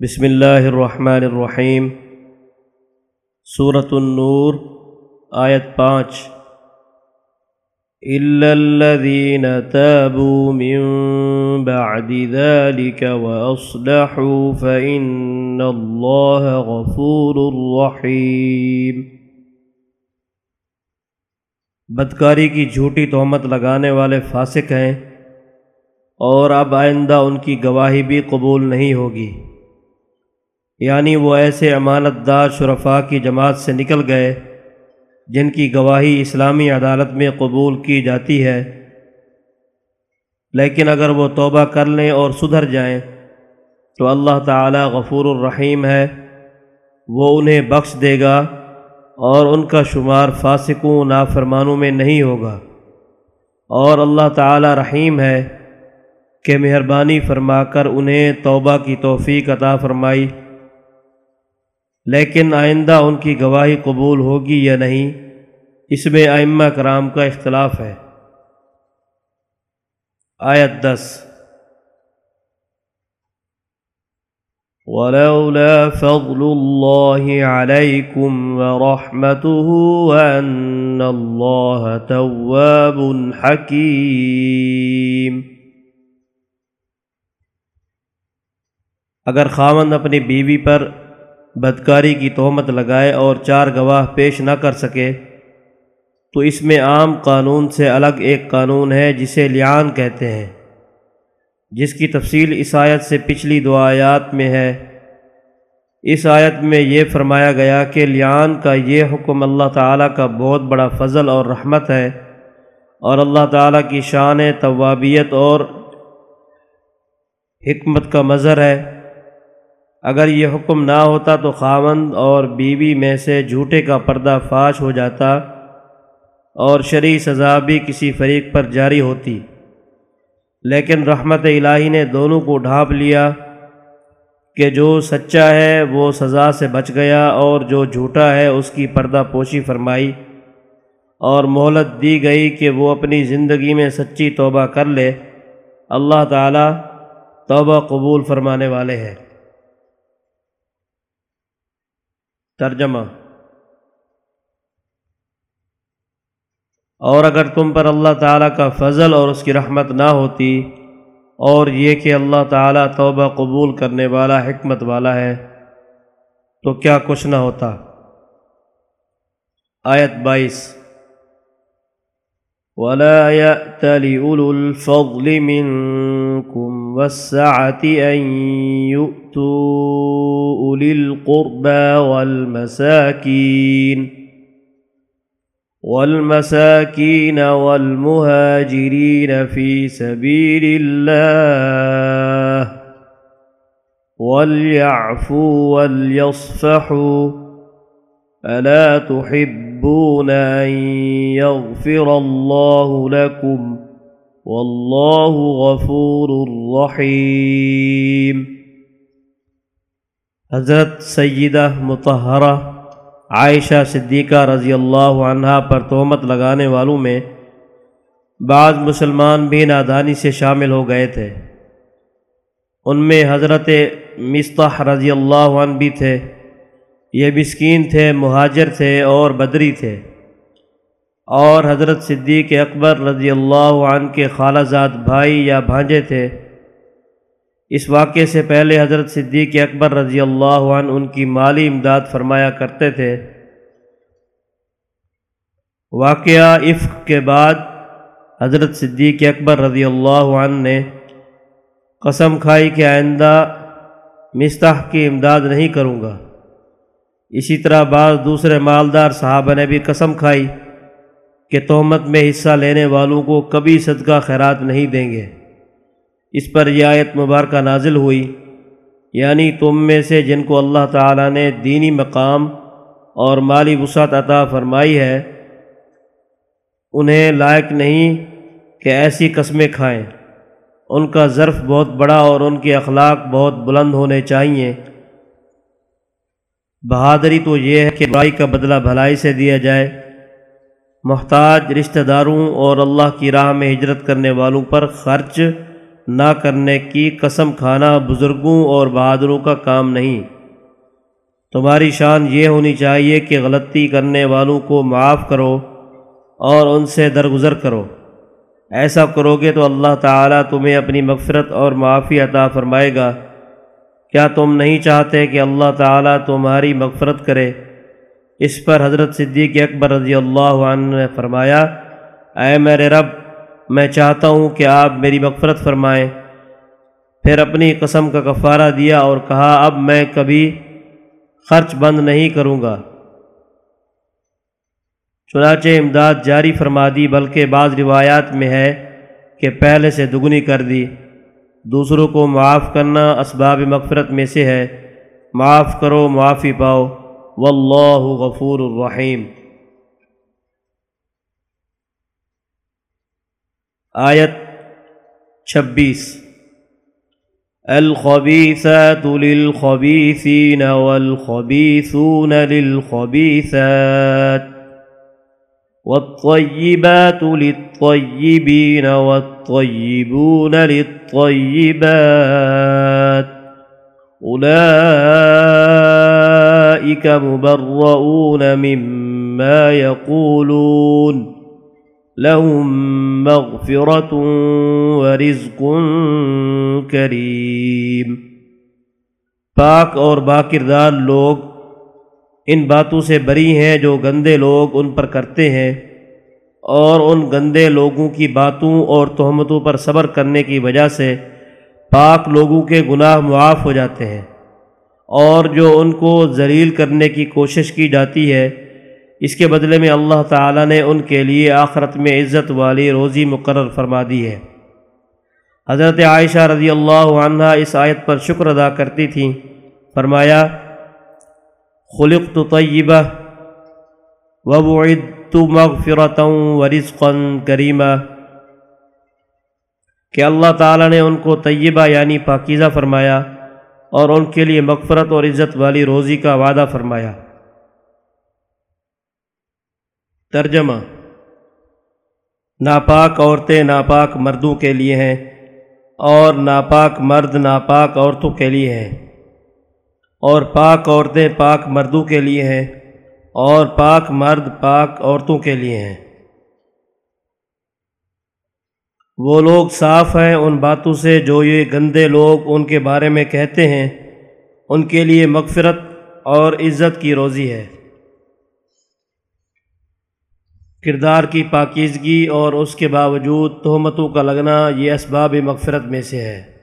بسم اللہ الرحمن الرحیم۔ سورة النور، آیت پانچ۔ إلا الذين تابوا من بعد ذلك وأصلحوا فإن الله غفور رحيم۔ بدکاری کی جھوٹی تہمت لگانے والے فاسق ہیں اور اب آئندہ ان کی گواہی بھی قبول نہیں ہوگی۔ یعنی وہ ایسے امانت دار شرفاء کی جماعت سے نکل گئے جن کی گواہی اسلامی عدالت میں قبول کی جاتی ہے۔ لیکن اگر وہ توبہ کر لیں اور سدھر جائیں، تو اللہ تعالی غفور الرحیم ہے۔ وہ انہیں بخش دے گا اور ان کا شمار فاسقوں، نافرمانوں میں نہیں ہوگا۔ اور اللہ تعالی رحیم ہے کہ مہربانی فرما کر انہیں توبہ کی توفیق عطا فرمائی۔ لیکن آئندہ ان کی گواہی قبول ہوگی یا نہیں، اس میں ائمہ کرام کا اختلاف ہے۔ آیت دس۔ ولولا فضل الله عليكم ورحمته وأن الله تواب حكيم۔ اگر خاوند اپنی بیوی پر بدکاری کی تہمت لگائے اور چار گواہ پیش نہ کر سکے۔ تو اس میں عام قانون سے الگ ایک قانون ہے جسے لیان کہتے ہیں، جس کی تفصیل اس آیت سے پچھلی دو آیات میں ہے۔ اس آیت میں یہ فرمایا گیا کہ لیان کا یہ حکم اللہ تعالیٰ کا بہت بڑا فضل اور رحمت ہے اور اللہ تعالیٰ کی شان طوابیت اور حکمت کا مظہر ہے۔ اگر یہ حکم نہ ہوتا تو خاوند اور بیوی میں سے جھوٹے کا پردہ فاش ہو جاتا اور شرعی سزا بھی کسی فریق پر جاری ہوتی۔ لیکن رحمت الہی نے دونوں کو ڈھانپ لیا کہ جو سچا ہے وہ سزا سے بچ گیا اور جو جھوٹا ہے اس کی پردہ پوشی فرمائی اور مہلت دی گئی کہ وہ اپنی زندگی میں سچی توبہ کر لے۔ اللہ تعالیٰ توبہ قبول فرمانے والے ہیں۔ ترجمہ۔ اور اگر تم پر اللہ تعالیٰ کا فضل اور اس کی رحمت نہ ہوتی، اور یہ کہ اللہ تعالیٰ توبہ قبول کرنے والا، حکمت والا ہے، تو کیا کچھ نہ ہوتا۔ آیت بائیس۔ ولا يأتل أولو الفضل منكم والسعة أن يؤتوا أولي القربى والمساكين والمساكين والمهاجرين في سبيل الله وليعفوا وليصفحوا ألا تحب تحبون أن يغفر الله لكم والله غفور رحيم حضرت سیدہ متحرہ عائشہ صدیقہ رضی اللہ عنہ پر تہمت لگانے والوں میں بعض مسلمان بھی نادانی سے شامل ہو گئے تھے۔ ان میں حضرت مستح رضی اللہ عنہ بھی تھے۔ یہ مسکین تھے، مہاجر تھے اور بدری تھے۔ اور حضرت صدیق اکبر رضی اللہ عنہ کے خالہ زاد بھائی یا بھانجے تھے۔ اس واقعے سے پہلے حضرت صدیق اکبر رضی اللہ عنہ ان کی مالی امداد فرمایا کرتے تھے۔ واقعہ عفق کے بعد حضرت صدیق اکبر رضی اللہ عنہ نے قسم کھائی کہ آئندہ مستح کی امداد نہیں کروں گا۔ اسی طرح بعض دوسرے مالدار صحابہ نے بھی قسم کھائی کہ تہمت میں حصہ لینے والوں کو کبھی صدقہ خیرات نہیں دیں گے۔ اس پر یہ آیت مبارکہ نازل ہوئی۔ یعنی تم میں سے جن کو اللہ تعالیٰ نے دینی مقام اور مالی وسعت عطا فرمائی ہے، انہیں لائق نہیں کہ ایسی قسمیں کھائیں۔ ان کا ظرف بہت بڑا اور ان کے اخلاق بہت بلند ہونے چاہیے۔ بہادری تو یہ ہے کہ برائی کا بدلہ بھلائی سے دیا جائے۔ محتاج رشتہ داروں اور اللہ کی راہ میں ہجرت کرنے والوں پر خرچ نہ کرنے کی قسم کھانا بزرگوں اور بہادروں کا کام نہیں۔ تمہاری شان یہ ہونی چاہیے کہ غلطی کرنے والوں کو معاف کرو اور ان سے درگزر کرو۔ ایسا کرو گے تو اللہ تعالیٰ تمہیں اپنی مغفرت اور معافی عطا فرمائے گا۔ کیا تم نہیں چاہتے کہ اللہ تعالیٰ تمہاری مغفرت کرے؟ اس پر حضرت صدیق اکبر رضی اللہ عنہ نے فرمایا، اے میرے رب میں چاہتا ہوں کہ آپ میری مغفرت فرمائیں۔ پھر اپنی قسم کا کفارہ دیا اور کہا، اب میں کبھی خرچ بند نہیں کروں گا۔ چنانچہ امداد جاری فرما دی، بلکہ بعض روایات میں ہے کہ پہلے سے دگنی کر دی۔ دوسروں کو معاف کرنا اسباب مغفرت میں سے ہے۔ معاف کرو، معافی پاؤ۔ واللہ غفور الرحیم۔ آیت چھبیس۔ الخبیثات للخبیثین والخبیثون للخبیثات والطيبات للطيبين والطيبون للطيبات أولئك مبرؤون مما يقولون لهم مغفرة ورزق كريم پاک اور باکردار لوگ ان باتوں سے بری ہیں جو گندے لوگ ان پر کرتے ہیں اور ان گندے لوگوں کی باتوں اور تہمتوں پر صبر کرنے کی وجہ سے پاک لوگوں کے گناہ معاف ہو جاتے ہیں اور جو ان کو ذلیل کرنے کی کوشش کی جاتی ہے اس کے بدلے میں اللہ تعالیٰ نے ان کے لیے آخرت میں عزت والی روزی مقرر فرما دی ہے۔ حضرت عائشہ رضی اللہ عنہ اس آیت پر شکر ادا کرتی تھیں۔ فرمایا، خلقت طیبہ وبعدت مغفرتا ورزقا کریمہ کہ اللہ تعالیٰ نے ان کو طیبہ یعنی پاکیزہ فرمایا اور ان کے لیے مغفرت اور عزت والی روزی کا وعدہ فرمایا۔ ترجمہ۔ ناپاک عورتیں ناپاک مردوں کے لیے ہیں اور ناپاک مرد ناپاک عورتوں کے لیے ہیں۔ اور پاک عورتیں پاک مردوں کے لیے ہیں اور پاک مرد پاک عورتوں کے لیے ہیں۔ وہ لوگ صاف ہیں ان باتوں سے جو یہ گندے لوگ ان کے بارے میں کہتے ہیں۔ ان کے لیے مغفرت اور عزت کی روزی ہے۔ کردار کی پاکیزگی اور اس کے باوجود تہمتوں کا لگنا یہ اسباب مغفرت میں سے ہے۔